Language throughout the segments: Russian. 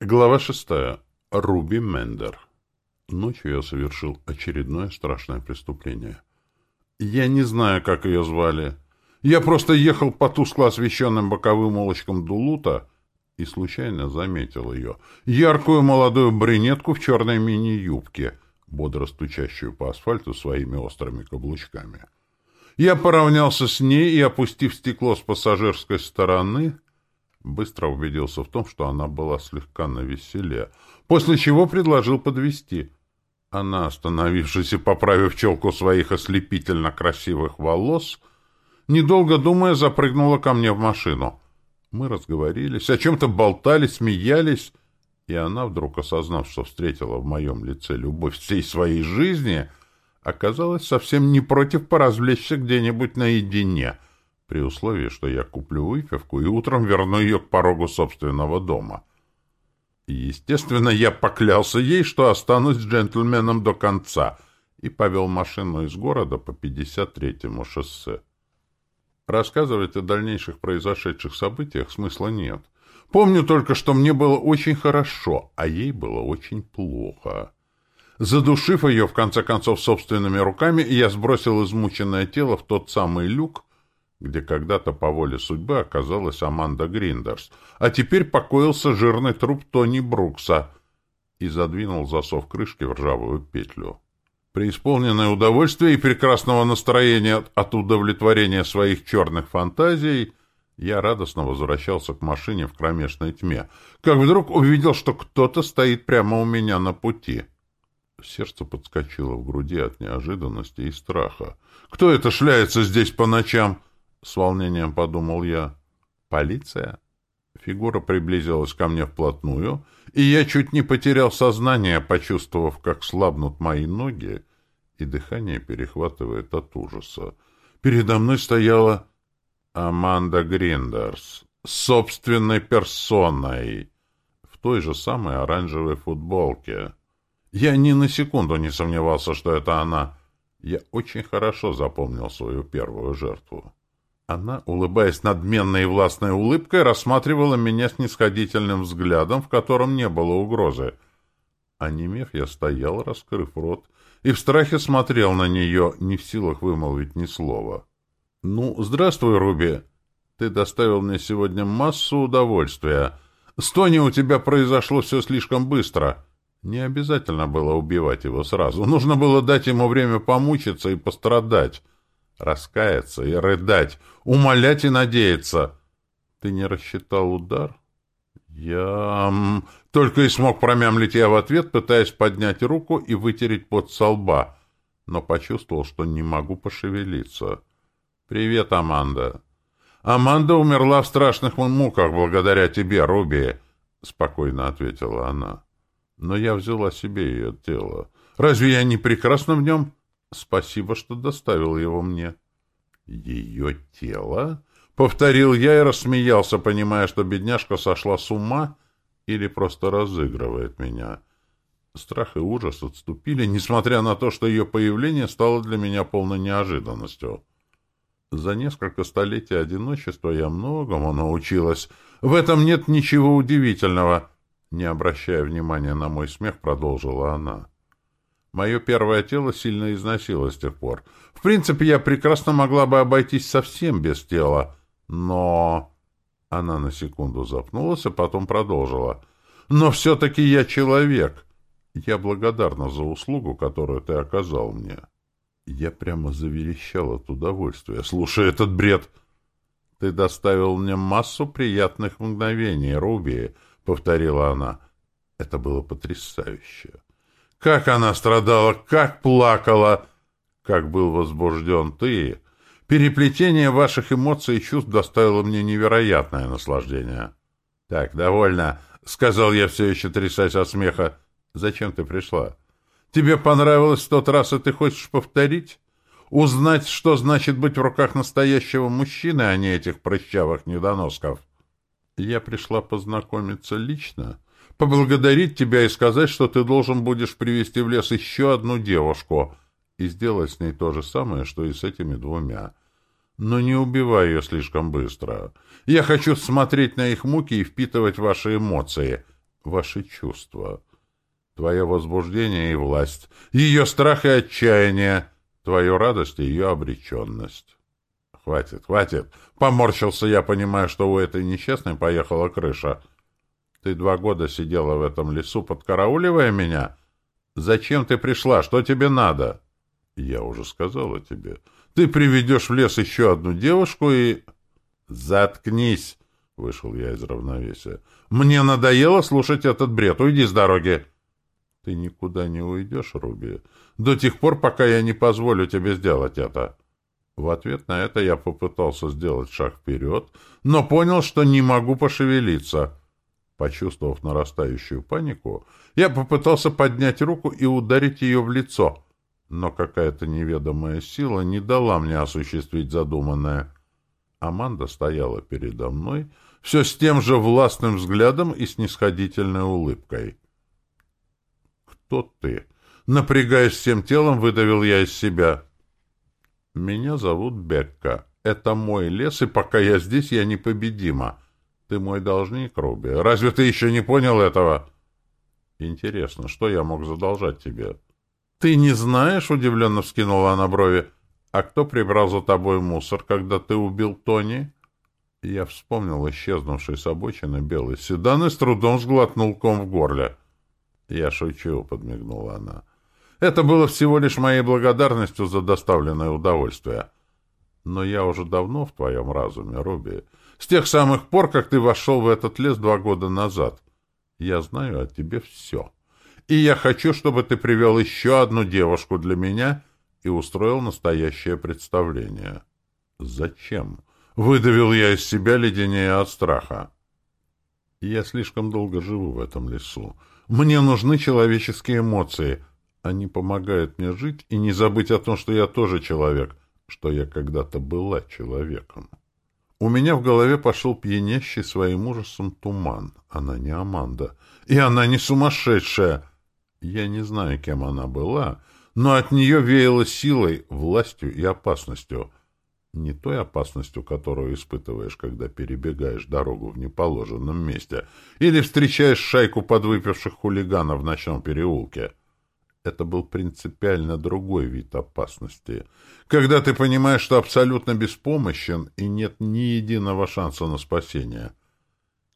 Глава шестая. Руби Мендер. Ночью я совершил очередное страшное преступление. Я не знаю, как ее звали. Я просто ехал по тускло освещенным боковым улочкам Дулута и случайно заметил ее. Яркую молодую брюнетку в черной мини-юбке, бодро стучащую по асфальту своими острыми каблучками. Я поравнялся с ней и, опустив стекло с пассажирской стороны, Быстро убедился в том, что она была слегка навеселе, после чего предложил подвести. Она, остановившись и поправив челку своих ослепительно красивых волос, недолго думая, запрыгнула ко мне в машину. Мы разговорились, о чем-то болтали, смеялись, и она, вдруг осознав, что встретила в моем лице любовь всей своей жизни, оказалась совсем не против поразвлечься где-нибудь наедине — при условии, что я куплю выпивку и утром верну ее к порогу собственного дома. Естественно, я поклялся ей, что останусь джентльменом до конца, и повел машину из города по 53-му шоссе. Рассказывать о дальнейших произошедших событиях смысла нет. Помню только, что мне было очень хорошо, а ей было очень плохо. Задушив ее, в конце концов, собственными руками, я сбросил измученное тело в тот самый люк, где когда-то по воле судьбы оказалась Аманда Гриндерс, а теперь покоился жирный труп Тони Брукса и задвинул засов крышки в ржавую петлю. Преисполненное удовольствия и прекрасного настроения от удовлетворения своих черных фантазий, я радостно возвращался к машине в кромешной тьме, как вдруг увидел, что кто-то стоит прямо у меня на пути. Сердце подскочило в груди от неожиданности и страха. «Кто это шляется здесь по ночам?» — с волнением подумал я. «Полиция?» Фигура приблизилась ко мне вплотную, и я чуть не потерял сознание, почувствовав, как слабнут мои ноги, и дыхание перехватывает от ужаса. Передо мной стояла Аманда Гриндерс, собственной персоной, в той же самой оранжевой футболке. Я ни на секунду не сомневался, что это она. Я очень хорошо запомнил свою первую жертву. Она, улыбаясь надменной и властной улыбкой, рассматривала меня с нисходительным взглядом, в котором не было угрозы. Онемев, я стоял, раскрыв рот, и в страхе смотрел на нее, не в силах вымолвить ни слова. — Ну, здравствуй, Руби. Ты доставил мне сегодня массу удовольствия. С Тони у тебя произошло все слишком быстро. Не обязательно было убивать его сразу. Нужно было дать ему время помучиться и пострадать раскаяться и рыдать, умолять и надеяться. Ты не рассчитал удар? Я только и смог промямлить я в ответ, пытаясь поднять руку и вытереть пот со лба, но почувствовал, что не могу пошевелиться. «Привет, Аманда». «Аманда умерла в страшных муках благодаря тебе, Руби», — спокойно ответила она. «Но я взяла себе ее тело. Разве я не прекрасна в нем?» Спасибо, что доставил его мне. Ее тело? Повторил я и рассмеялся, понимая, что бедняжка сошла с ума или просто разыгрывает меня. Страх и ужас отступили, несмотря на то, что ее появление стало для меня полной неожиданностью. За несколько столетий одиночества я многому научилась. В этом нет ничего удивительного. Не обращая внимания на мой смех, продолжила она. Мое первое тело сильно износило с тех пор. В принципе, я прекрасно могла бы обойтись совсем без тела, но... Она на секунду запнулась, а потом продолжила. «Но все-таки я человек. Я благодарна за услугу, которую ты оказал мне». Я прямо заверещал от удовольствия, слушая этот бред. «Ты доставил мне массу приятных мгновений, Руби», — повторила она. Это было потрясающе. Как она страдала, как плакала, как был возбужден ты. Переплетение ваших эмоций и чувств доставило мне невероятное наслаждение. — Так, довольно, — сказал я, все еще трясясь от смеха. — Зачем ты пришла? Тебе понравилось в тот раз, и ты хочешь повторить? Узнать, что значит быть в руках настоящего мужчины, а не этих прыщавых недоносков? Я пришла познакомиться лично поблагодарить тебя и сказать, что ты должен будешь привести в лес еще одну девушку и сделать с ней то же самое, что и с этими двумя. Но не убивай ее слишком быстро. Я хочу смотреть на их муки и впитывать ваши эмоции. ваши чувства. Твое возбуждение и власть, ее страх и отчаяние, твою радость и ее обреченность. Хватит, хватит. Поморщился я, понимая, что у этой несчастной поехала крыша. Ты два года сидела в этом лесу, подкарауливая меня? Зачем ты пришла? Что тебе надо? Я уже сказала тебе. Ты приведешь в лес еще одну девушку и... Заткнись! Вышел я из равновесия. Мне надоело слушать этот бред. Уйди с дороги. Ты никуда не уйдешь, Руби, до тех пор, пока я не позволю тебе сделать это. В ответ на это я попытался сделать шаг вперед, но понял, что не могу пошевелиться. Почувствовав нарастающую панику, я попытался поднять руку и ударить ее в лицо, но какая-то неведомая сила не дала мне осуществить задуманное. Аманда стояла передо мной, все с тем же властным взглядом и снисходительной улыбкой. «Кто ты?» Напрягаясь всем телом, выдавил я из себя — «Меня зовут Бекка. Это мой лес, и пока я здесь, я непобедима. Ты мой должник, Руби. Разве ты еще не понял этого?» «Интересно, что я мог задолжать тебе?» «Ты не знаешь?» — удивленно вскинула она брови. «А кто прибрал за тобой мусор, когда ты убил Тони?» Я вспомнил исчезнувший с обочины белый седан и с трудом сглотнул ком в горле. «Я шучу», — подмигнула она. Это было всего лишь моей благодарностью за доставленное удовольствие. Но я уже давно в твоем разуме, Руби. С тех самых пор, как ты вошел в этот лес два года назад. Я знаю о тебе все. И я хочу, чтобы ты привел еще одну девушку для меня и устроил настоящее представление. Зачем? Выдавил я из себя леденее от страха. Я слишком долго живу в этом лесу. Мне нужны человеческие эмоции — они помогают мне жить и не забыть о том, что я тоже человек, что я когда-то была человеком. У меня в голове пошел пьянящий своим ужасом туман. Она не Аманда. И она не сумасшедшая. Я не знаю, кем она была, но от нее веяло силой, властью и опасностью. Не той опасностью, которую испытываешь, когда перебегаешь дорогу в неположенном месте или встречаешь шайку подвыпивших хулиганов в ночном переулке — это был принципиально другой вид опасности. Когда ты понимаешь, что абсолютно беспомощен и нет ни единого шанса на спасение.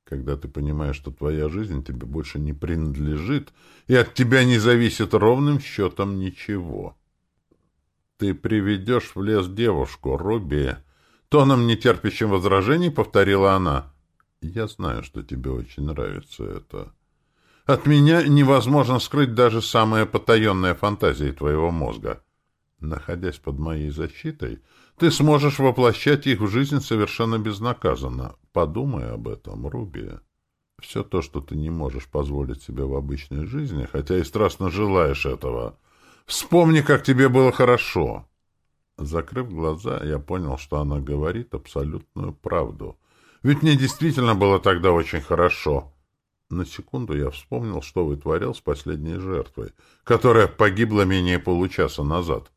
Когда ты понимаешь, что твоя жизнь тебе больше не принадлежит, и от тебя не зависит ровным счетом ничего. Ты приведешь в лес девушку, Руби. Тоном нетерпящим возражений повторила она. Я знаю, что тебе очень нравится это. От меня невозможно скрыть даже самые потаенные фантазии твоего мозга. Находясь под моей защитой, ты сможешь воплощать их в жизнь совершенно безнаказанно. Подумай об этом, Руби. Все то, что ты не можешь позволить себе в обычной жизни, хотя и страстно желаешь этого. Вспомни, как тебе было хорошо. Закрыв глаза, я понял, что она говорит абсолютную правду. Ведь мне действительно было тогда очень хорошо. На секунду я вспомнил, что вытворял с последней жертвой, которая погибла менее получаса назад.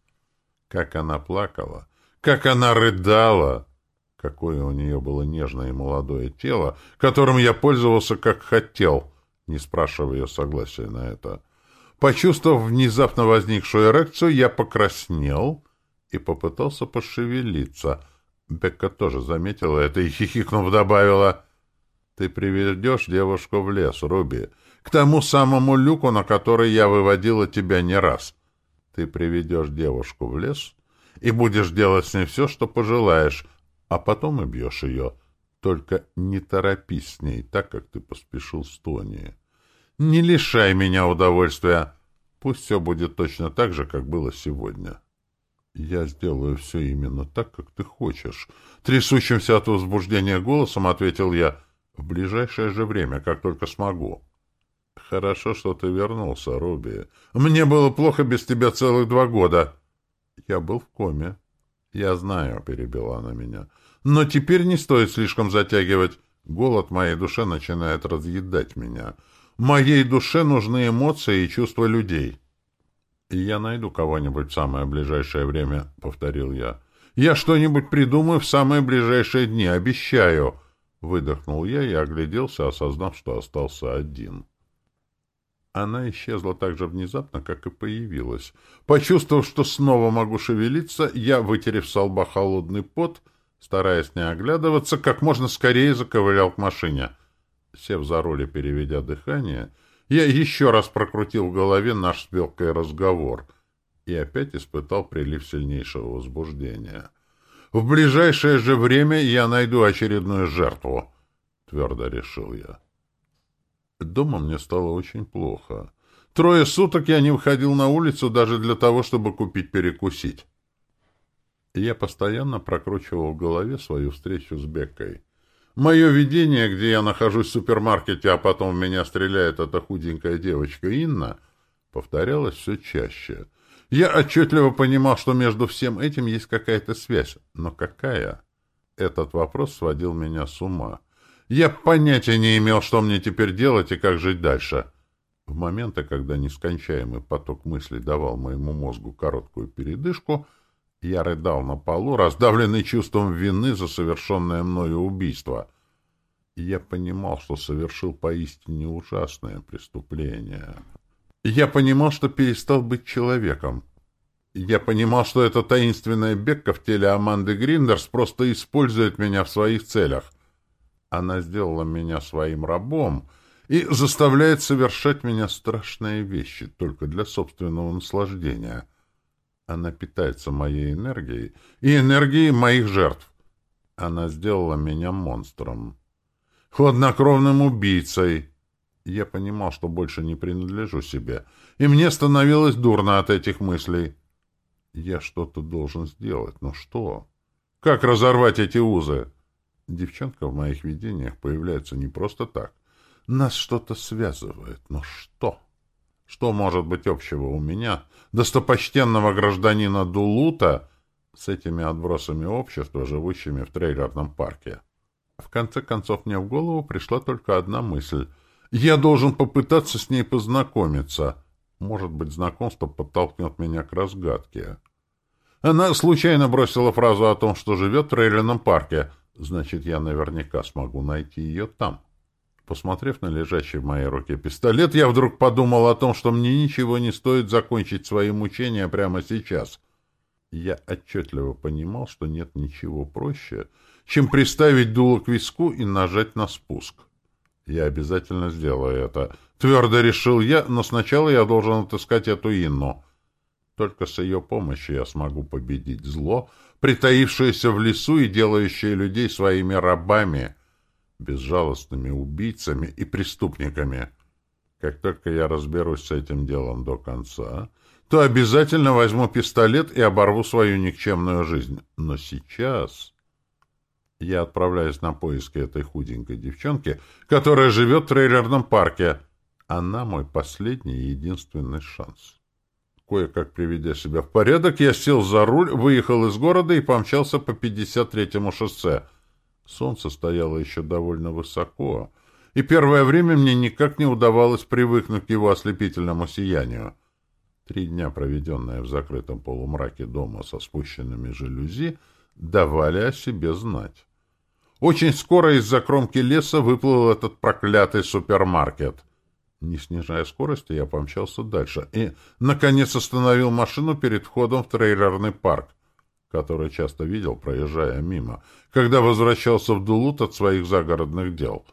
Как она плакала, как она рыдала, какое у нее было нежное и молодое тело, которым я пользовался как хотел, не спрашивая ее согласия на это. Почувствовав внезапно возникшую эрекцию, я покраснел и попытался пошевелиться. Бекка тоже заметила это и, хихикнув, добавила — ты приведешь девушку в лес, Руби, к тому самому люку, на который я выводила тебя не раз. Ты приведешь девушку в лес и будешь делать с ней все, что пожелаешь, а потом убьешь ее. Только не торопись с ней, так как ты поспешил с Тони. Не лишай меня удовольствия. Пусть все будет точно так же, как было сегодня. Я сделаю все именно так, как ты хочешь. Трясущимся от возбуждения голосом ответил я. В ближайшее же время, как только смогу. Хорошо, что ты вернулся, Руби. Мне было плохо без тебя целых два года. Я был в коме. Я знаю, перебила она меня. Но теперь не стоит слишком затягивать. Голод моей душе начинает разъедать меня. Моей душе нужны эмоции и чувства людей. И я найду кого-нибудь в самое ближайшее время, повторил я. Я что-нибудь придумаю в самые ближайшие дни, обещаю. Выдохнул я и огляделся, осознав, что остался один. Она исчезла так же внезапно, как и появилась. Почувствовав, что снова могу шевелиться, я, вытерев с лба холодный пот, стараясь не оглядываться, как можно скорее заковылял к машине. Сев за руль и переведя дыхание, я еще раз прокрутил в голове наш с разговор и опять испытал прилив сильнейшего возбуждения. В ближайшее же время я найду очередную жертву, — твердо решил я. Дома мне стало очень плохо. Трое суток я не выходил на улицу даже для того, чтобы купить перекусить. Я постоянно прокручивал в голове свою встречу с Беккой. Мое видение, где я нахожусь в супермаркете, а потом в меня стреляет эта худенькая девочка Инна, повторялось все чаще. Я отчетливо понимал, что между всем этим есть какая-то связь. Но какая? Этот вопрос сводил меня с ума. Я понятия не имел, что мне теперь делать и как жить дальше. В моменты, когда нескончаемый поток мыслей давал моему мозгу короткую передышку, я рыдал на полу, раздавленный чувством вины за совершенное мною убийство. Я понимал, что совершил поистине ужасное преступление. Я понимал, что перестал быть человеком. Я понимал, что эта таинственная Бекка в теле Аманды Гриндерс просто использует меня в своих целях. Она сделала меня своим рабом и заставляет совершать меня страшные вещи только для собственного наслаждения. Она питается моей энергией и энергией моих жертв. Она сделала меня монстром. Хладнокровным убийцей. Я понимал, что больше не принадлежу себе, и мне становилось дурно от этих мыслей. Я что-то должен сделать, но что? Как разорвать эти узы? Девчонка в моих видениях появляется не просто так. Нас что-то связывает, но что? Что может быть общего у меня, достопочтенного гражданина Дулута, с этими отбросами общества, живущими в трейлерном парке? В конце концов, мне в голову пришла только одна мысль. Я должен попытаться с ней познакомиться. Может быть, знакомство подтолкнет меня к разгадке. Она случайно бросила фразу о том, что живет в трейлерном парке — Значит, я наверняка смогу найти ее там. Посмотрев на лежащий в моей руке пистолет, я вдруг подумал о том, что мне ничего не стоит закончить свои мучения прямо сейчас. Я отчетливо понимал, что нет ничего проще, чем приставить дуло к виску и нажать на спуск. Я обязательно сделаю это. Твердо решил я, но сначала я должен отыскать эту Инну. Только с ее помощью я смогу победить зло, притаившееся в лесу и делающее людей своими рабами, безжалостными убийцами и преступниками. Как только я разберусь с этим делом до конца, то обязательно возьму пистолет и оборву свою никчемную жизнь. Но сейчас я отправляюсь на поиски этой худенькой девчонки, которая живет в трейлерном парке. Она мой последний и единственный шанс. Кое-как приведя себя в порядок, я сел за руль, выехал из города и помчался по 53-му шоссе. Солнце стояло еще довольно высоко, и первое время мне никак не удавалось привыкнуть к его ослепительному сиянию. Три дня, проведенные в закрытом полумраке дома со спущенными жалюзи, давали о себе знать. Очень скоро из-за кромки леса выплыл этот проклятый супермаркет — не снижая скорости, я помчался дальше и, наконец, остановил машину перед входом в трейлерный парк, который часто видел, проезжая мимо, когда возвращался в Дулут от своих загородных дел.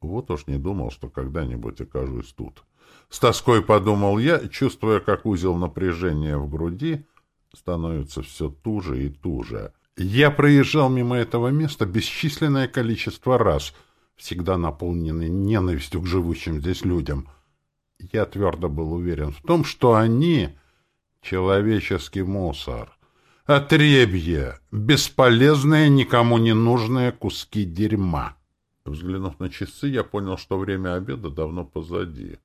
Вот уж не думал, что когда-нибудь окажусь тут. С тоской подумал я, чувствуя, как узел напряжения в груди становится все туже и туже. Я проезжал мимо этого места бесчисленное количество раз — всегда наполнены ненавистью к живущим здесь людям. Я твердо был уверен в том, что они — человеческий мусор, отребье, бесполезные, никому не нужные куски дерьма. Взглянув на часы, я понял, что время обеда давно позади.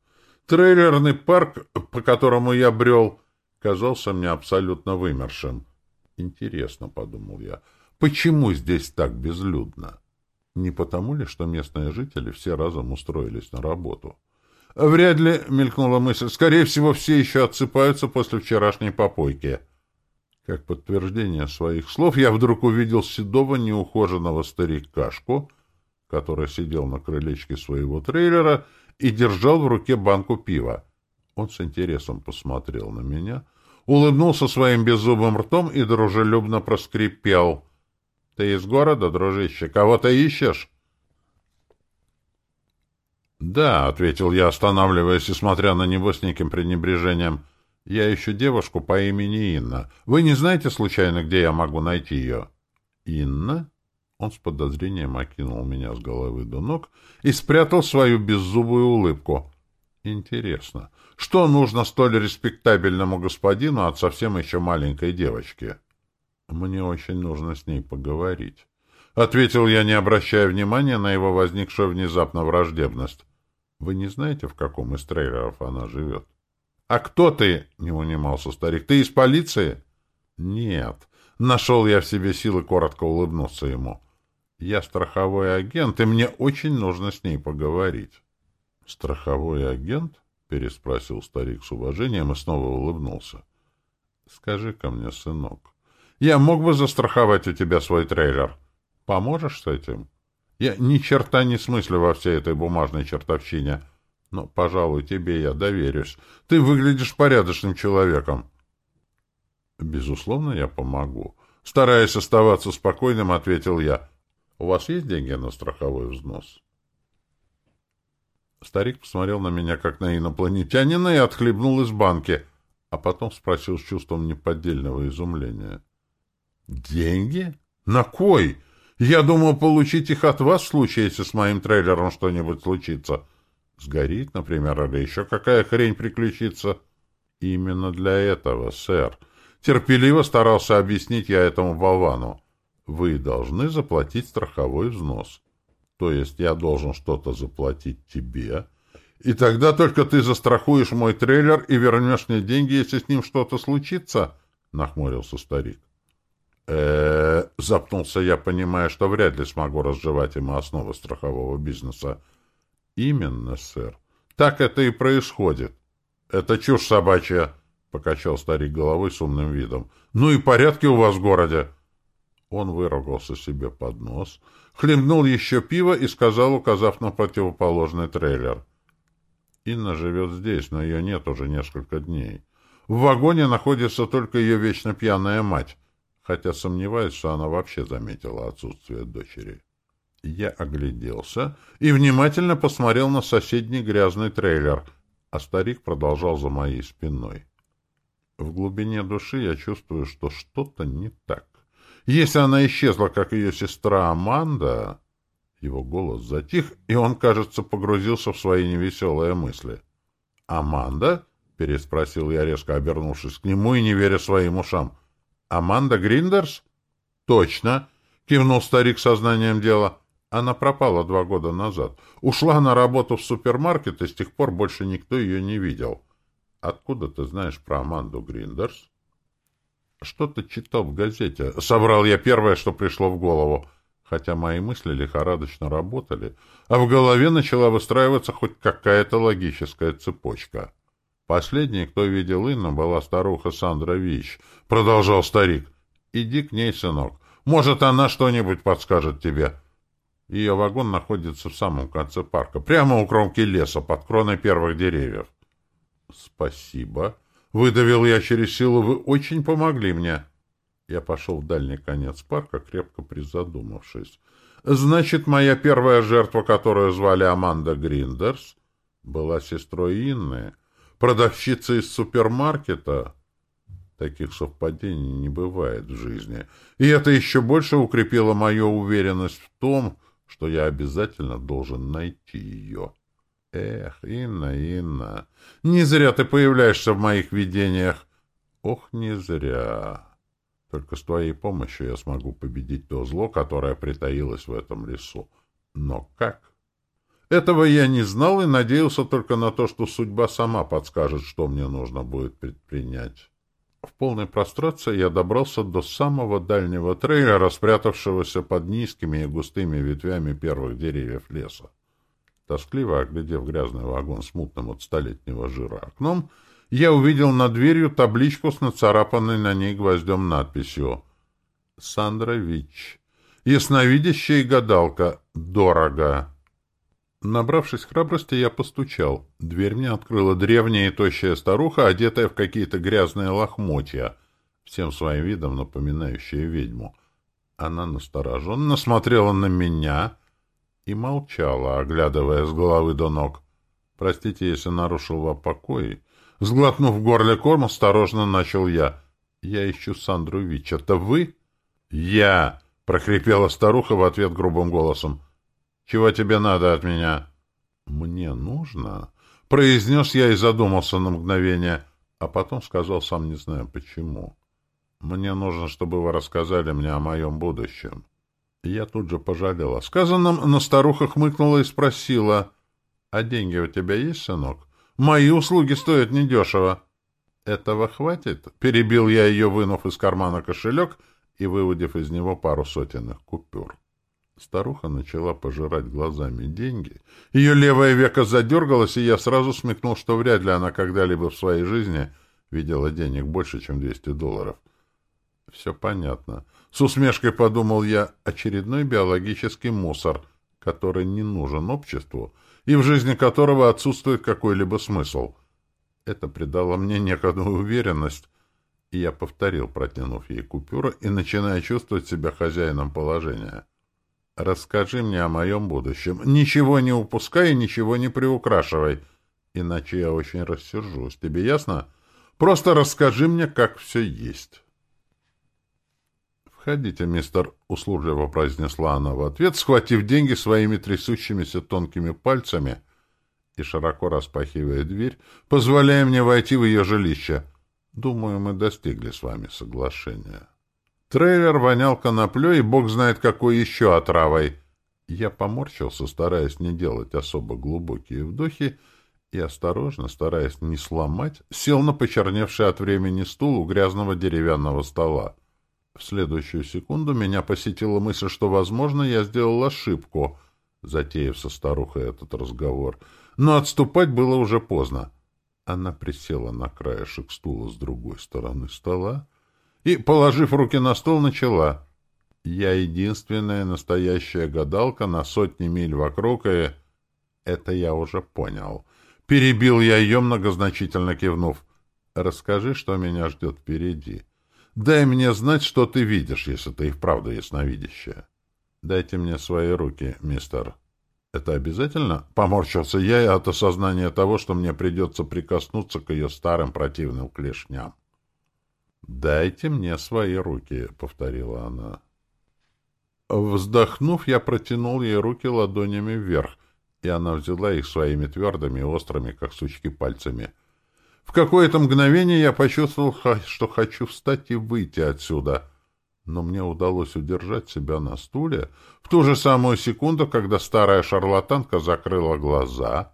Трейлерный парк, по которому я брел, казался мне абсолютно вымершим. Интересно, — подумал я, — почему здесь так безлюдно? Не потому ли, что местные жители все разом устроились на работу? Вряд ли, — мелькнула мысль, — скорее всего, все еще отсыпаются после вчерашней попойки. Как подтверждение своих слов, я вдруг увидел седого неухоженного старикашку, который сидел на крылечке своего трейлера и держал в руке банку пива. Он с интересом посмотрел на меня, улыбнулся своим беззубым ртом и дружелюбно проскрипел. — Ты из города, дружище? Кого-то ищешь? — Да, — ответил я, останавливаясь и смотря на него с неким пренебрежением. — Я ищу девушку по имени Инна. Вы не знаете, случайно, где я могу найти ее? — Инна? Он с подозрением окинул меня с головы до ног и спрятал свою беззубую улыбку. Интересно, что нужно столь респектабельному господину от совсем еще маленькой девочки? Мне очень нужно с ней поговорить. Ответил я, не обращая внимания на его возникшую внезапно враждебность. Вы не знаете, в каком из трейлеров она живет? — А кто ты? — не унимался старик. — Ты из полиции? — Нет. Нашел я в себе силы коротко улыбнуться ему. Я страховой агент, и мне очень нужно с ней поговорить. — Страховой агент? — переспросил старик с уважением и снова улыбнулся. — Скажи-ка мне, сынок, я мог бы застраховать у тебя свой трейлер. Поможешь с этим? Я ни черта не смыслю во всей этой бумажной чертовщине. Но, пожалуй, тебе я доверюсь. Ты выглядишь порядочным человеком. Безусловно, я помогу. Стараясь оставаться спокойным, ответил я. У вас есть деньги на страховой взнос? Старик посмотрел на меня, как на инопланетянина, и отхлебнул из банки, а потом спросил с чувством неподдельного изумления. «Деньги? На кой? Я думал получить их от вас в случае, если с моим трейлером что-нибудь случится. Сгорит, например, или еще какая хрень приключится?» «Именно для этого, сэр». Терпеливо старался объяснить я этому болвану. «Вы должны заплатить страховой взнос. То есть я должен что-то заплатить тебе, и тогда только ты застрахуешь мой трейлер и вернешь мне деньги, если с ним что-то случится?» — нахмурился старик э запнулся я, понимая, что вряд ли смогу разжевать ему основы страхового бизнеса. «Именно, сэр. Так это и происходит». «Это чушь собачья», — покачал старик головой с умным видом. «Ну и порядки у вас в городе». Он выругался себе под нос, хлебнул еще пиво и сказал, указав на противоположный трейлер. «Инна живет здесь, но ее нет уже несколько дней. В вагоне находится только ее вечно пьяная мать» хотя сомневаюсь, что она вообще заметила отсутствие дочери. Я огляделся и внимательно посмотрел на соседний грязный трейлер, а старик продолжал за моей спиной. В глубине души я чувствую, что что-то не так. Если она исчезла, как ее сестра Аманда... Его голос затих, и он, кажется, погрузился в свои невеселые мысли. «Аманда?» — переспросил я, резко обернувшись к нему и не веря своим ушам. Аманда Гриндерс? Точно, кивнул старик сознанием дела. Она пропала два года назад. Ушла на работу в супермаркет, и с тех пор больше никто ее не видел. Откуда ты знаешь про Аманду Гриндерс? Что-то читал в газете. Собрал я первое, что пришло в голову. Хотя мои мысли лихорадочно работали, а в голове начала выстраиваться хоть какая-то логическая цепочка. Последней, кто видел Инну, была старуха Сандра Вич. Продолжал старик. Иди к ней, сынок. Может, она что-нибудь подскажет тебе. Ее вагон находится в самом конце парка, прямо у кромки леса, под кроной первых деревьев. Спасибо. Выдавил я через силу. Вы очень помогли мне. Я пошел в дальний конец парка, крепко призадумавшись. Значит, моя первая жертва, которую звали Аманда Гриндерс, была сестрой Инны продавщица из супермаркета. Таких совпадений не бывает в жизни. И это еще больше укрепило мою уверенность в том, что я обязательно должен найти ее. Эх, Инна, Инна, не зря ты появляешься в моих видениях. Ох, не зря. Только с твоей помощью я смогу победить то зло, которое притаилось в этом лесу. Но как? Этого я не знал и надеялся только на то, что судьба сама подскажет, что мне нужно будет предпринять. В полной прострации я добрался до самого дальнего трейлера, спрятавшегося под низкими и густыми ветвями первых деревьев леса. Тоскливо оглядев грязный вагон с мутным от столетнего жира окном, я увидел над дверью табличку с нацарапанной на ней гвоздем надписью «Сандра Вич. Ясновидящая гадалка. Дорого». Набравшись храбрости, я постучал. Дверь мне открыла древняя и тощая старуха, одетая в какие-то грязные лохмотья, всем своим видом напоминающая ведьму. Она настороженно смотрела на меня и молчала, оглядывая с головы до ног. Простите, если нарушил вам покой. Сглотнув в горле корм, осторожно начал я. Я ищу Сандру Вич. Это вы? Я! — прохрипела старуха в ответ грубым голосом. Чего тебе надо от меня? Мне нужно, произнес я и задумался на мгновение, а потом сказал сам не знаю почему. Мне нужно, чтобы вы рассказали мне о моем будущем. Я тут же пожалела. Сказанным, но старуха хмыкнула и спросила, «А деньги у тебя есть, сынок? Мои услуги стоят недешево». «Этого хватит?» — перебил я ее, вынув из кармана кошелек и выводив из него пару сотенных купюр. Старуха начала пожирать глазами деньги. Ее левое веко задергалось, и я сразу смекнул, что вряд ли она когда-либо в своей жизни видела денег больше, чем 200 долларов. Все понятно. С усмешкой подумал я, очередной биологический мусор, который не нужен обществу и в жизни которого отсутствует какой-либо смысл. Это придало мне некоторую уверенность, и я повторил, протянув ей купюру и начиная чувствовать себя хозяином положения. Расскажи мне о моем будущем. Ничего не упускай и ничего не приукрашивай, иначе я очень рассержусь. Тебе ясно? Просто расскажи мне, как все есть. «Входите, мистер», — услужливо произнесла она в ответ, схватив деньги своими трясущимися тонкими пальцами и широко распахивая дверь, позволяя мне войти в ее жилище. Думаю, мы достигли с вами соглашения. Трейлер вонял коноплей и бог знает какой еще отравой. Я поморщился, стараясь не делать особо глубокие вдохи, и осторожно, стараясь не сломать, сел на почерневший от времени стул у грязного деревянного стола. В следующую секунду меня посетила мысль, что, возможно, я сделал ошибку, затеяв со старухой этот разговор. Но отступать было уже поздно. Она присела на краешек стула с другой стороны стола, и, положив руки на стол, начала. «Я единственная настоящая гадалка на сотни миль вокруг, и...» «Это я уже понял». Перебил я ее, многозначительно кивнув. «Расскажи, что меня ждет впереди. Дай мне знать, что ты видишь, если ты и вправду ясновидящая. Дайте мне свои руки, мистер». «Это обязательно?» — поморщился я от осознания того, что мне придется прикоснуться к ее старым противным клешням. «Дайте мне свои руки», — повторила она. Вздохнув, я протянул ей руки ладонями вверх, и она взяла их своими твердыми и острыми, как сучки, пальцами. В какое-то мгновение я почувствовал, что хочу встать и выйти отсюда, но мне удалось удержать себя на стуле в ту же самую секунду, когда старая шарлатанка закрыла глаза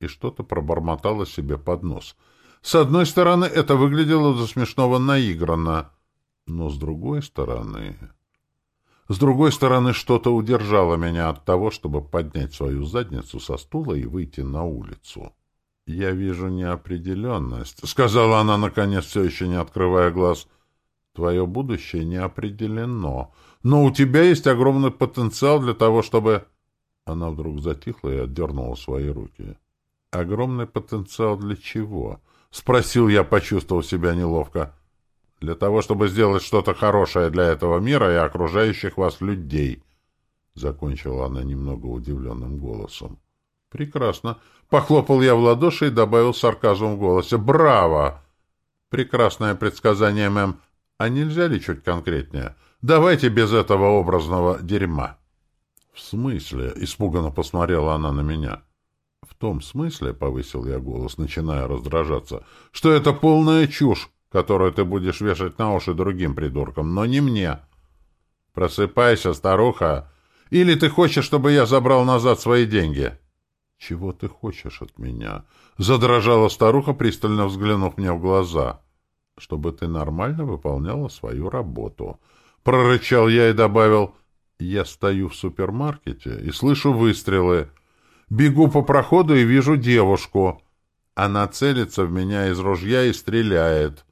и что-то пробормотала себе под нос — с одной стороны, это выглядело до смешного наигранно, но с другой стороны... С другой стороны, что-то удержало меня от того, чтобы поднять свою задницу со стула и выйти на улицу. «Я вижу неопределенность», — сказала она, наконец, все еще не открывая глаз. «Твое будущее не определено, но у тебя есть огромный потенциал для того, чтобы...» Она вдруг затихла и отдернула свои руки. «Огромный потенциал для чего?» — спросил я, почувствовав себя неловко. «Для того, чтобы сделать что-то хорошее для этого мира и окружающих вас людей», — закончила она немного удивленным голосом. «Прекрасно». Похлопал я в ладоши и добавил сарказм в голосе. «Браво!» «Прекрасное предсказание, мэм. А нельзя ли чуть конкретнее? Давайте без этого образного дерьма». «В смысле?» — испуганно посмотрела она на меня. В том смысле, — повысил я голос, начиная раздражаться, — что это полная чушь, которую ты будешь вешать на уши другим придуркам, но не мне. Просыпайся, старуха. Или ты хочешь, чтобы я забрал назад свои деньги? Чего ты хочешь от меня? Задрожала старуха, пристально взглянув мне в глаза. Чтобы ты нормально выполняла свою работу. Прорычал я и добавил, я стою в супермаркете и слышу выстрелы. Бегу по проходу и вижу девушку. Она целится в меня из ружья и стреляет.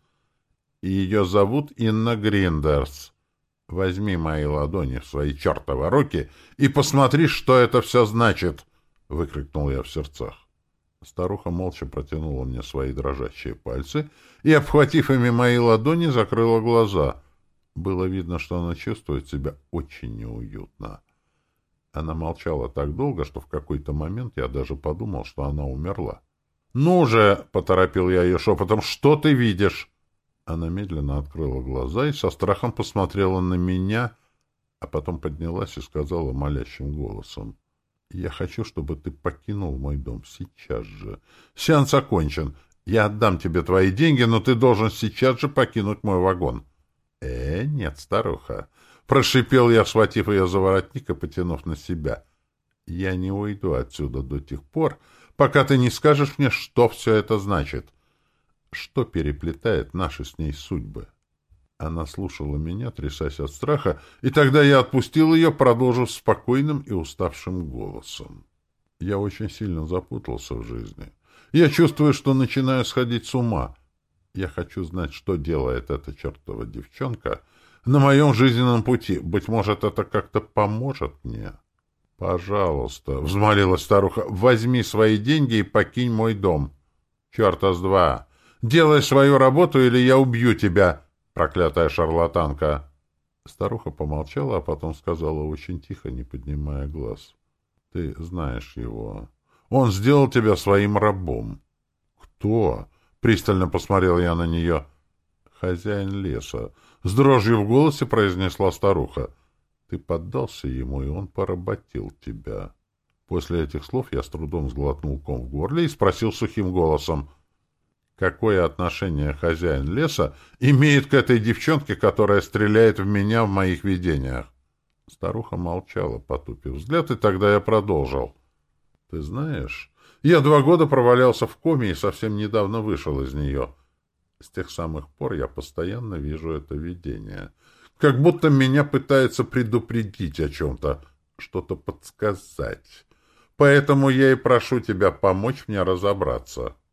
Ее зовут Инна Гриндерс. Возьми мои ладони в свои чертовы руки и посмотри, что это все значит. — выкрикнул я в сердцах. Старуха молча протянула мне свои дрожащие пальцы и, обхватив ими мои ладони, закрыла глаза. Было видно, что она чувствует себя очень неуютно. Она молчала так долго, что в какой-то момент я даже подумал, что она умерла. «Ну же!» — поторопил я ее шепотом. «Что ты видишь?» Она медленно открыла глаза и со страхом посмотрела на меня, а потом поднялась и сказала молящим голосом. «Я хочу, чтобы ты покинул мой дом сейчас же. Сеанс окончен. Я отдам тебе твои деньги, но ты должен сейчас же покинуть мой вагон». «Э, нет, старуха!» — прошипел я, схватив ее за воротник и потянув на себя. «Я не уйду отсюда до тех пор, пока ты не скажешь мне, что все это значит, что переплетает наши с ней судьбы». Она слушала меня, трясясь от страха, и тогда я отпустил ее, продолжив спокойным и уставшим голосом. Я очень сильно запутался в жизни. Я чувствую, что начинаю сходить с ума. Я хочу знать, что делает эта чертова девчонка на моем жизненном пути. Быть может, это как-то поможет мне. «Пожалуйста», — взмолилась старуха, — «возьми свои деньги и покинь мой дом». «Черта с два! Делай свою работу, или я убью тебя!» Проклятая шарлатанка!» Старуха помолчала, а потом сказала очень тихо, не поднимая глаз. «Ты знаешь его. Он сделал тебя своим рабом». «Кто?» — пристально посмотрел я на нее. «Хозяин леса». С дрожью в голосе произнесла старуха. «Ты поддался ему, и он поработил тебя». После этих слов я с трудом сглотнул ком в горле и спросил сухим голосом — Какое отношение хозяин леса имеет к этой девчонке, которая стреляет в меня в моих видениях? Старуха молчала, потупив взгляд, и тогда я продолжил. — Ты знаешь, я два года провалялся в коме и совсем недавно вышел из нее. С тех самых пор я постоянно вижу это видение. Как будто меня пытается предупредить о чем-то, что-то подсказать. Поэтому я и прошу тебя помочь мне разобраться. —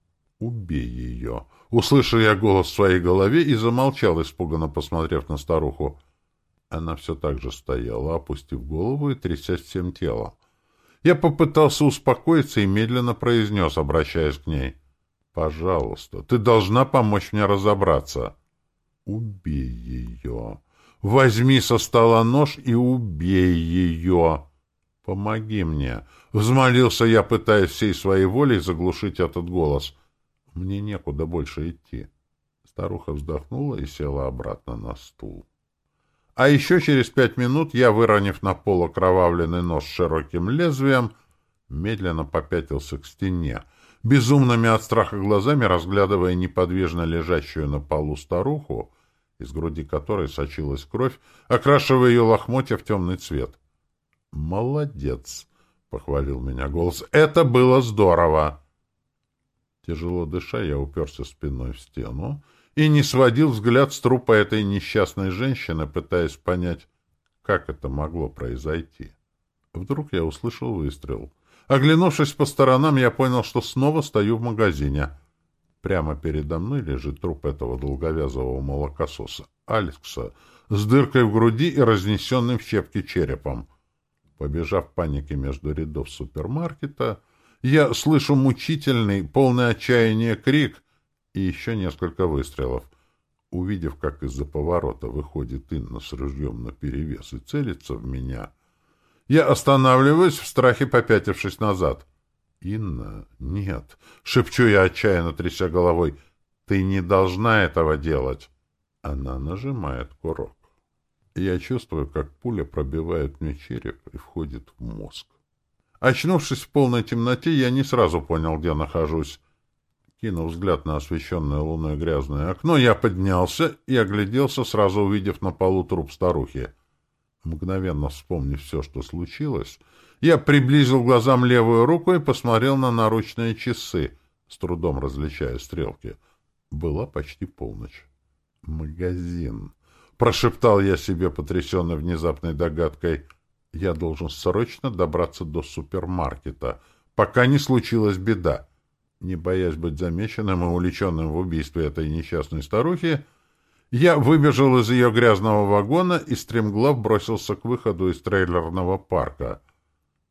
«Убей ее!» Услышал я голос в своей голове и замолчал, испуганно посмотрев на старуху. Она все так же стояла, опустив голову и трясясь всем телом. Я попытался успокоиться и медленно произнес, обращаясь к ней. «Пожалуйста, ты должна помочь мне разобраться». «Убей ее! Возьми со стола нож и убей ее!» «Помоги мне!» — взмолился я, пытаясь всей своей волей заглушить этот голос — мне некуда больше идти. Старуха вздохнула и села обратно на стул. А еще через пять минут я, выронив на пол окровавленный нож широким лезвием, медленно попятился к стене, безумными от страха глазами разглядывая неподвижно лежащую на полу старуху, из груди которой сочилась кровь, окрашивая ее лохмотья в темный цвет. «Молодец!» — похвалил меня голос. «Это было здорово!» Тяжело дыша, я уперся спиной в стену и не сводил взгляд с трупа этой несчастной женщины, пытаясь понять, как это могло произойти. Вдруг я услышал выстрел. Оглянувшись по сторонам, я понял, что снова стою в магазине. Прямо передо мной лежит труп этого долговязого молокососа, Алекса, с дыркой в груди и разнесенным в щепки черепом. Побежав в панике между рядов супермаркета, я слышу мучительный, полный отчаяния крик и еще несколько выстрелов. Увидев, как из-за поворота выходит Инна с ружьем наперевес и целится в меня, я останавливаюсь, в страхе попятившись назад. «Инна, нет!» — шепчу я, отчаянно тряся головой. «Ты не должна этого делать!» Она нажимает курок. Я чувствую, как пуля пробивает мне череп и входит в мозг. Очнувшись в полной темноте, я не сразу понял, где нахожусь. Кинув взгляд на освещенное луной грязное окно, я поднялся и огляделся, сразу увидев на полу труп старухи. Мгновенно вспомнив все, что случилось, я приблизил глазам левую руку и посмотрел на наручные часы, с трудом различая стрелки. Была почти полночь. «Магазин!» — прошептал я себе, потрясенный внезапной догадкой — я должен срочно добраться до супермаркета, пока не случилась беда. Не боясь быть замеченным и увлеченным в убийстве этой несчастной старухи, я выбежал из ее грязного вагона и стремглав бросился к выходу из трейлерного парка.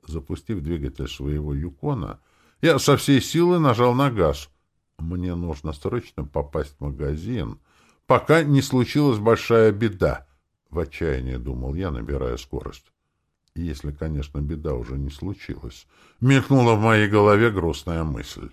Запустив двигатель своего «Юкона», я со всей силы нажал на газ. Мне нужно срочно попасть в магазин, пока не случилась большая беда. В отчаянии думал я, набирая скорость если, конечно, беда уже не случилась, мелькнула в моей голове грустная мысль.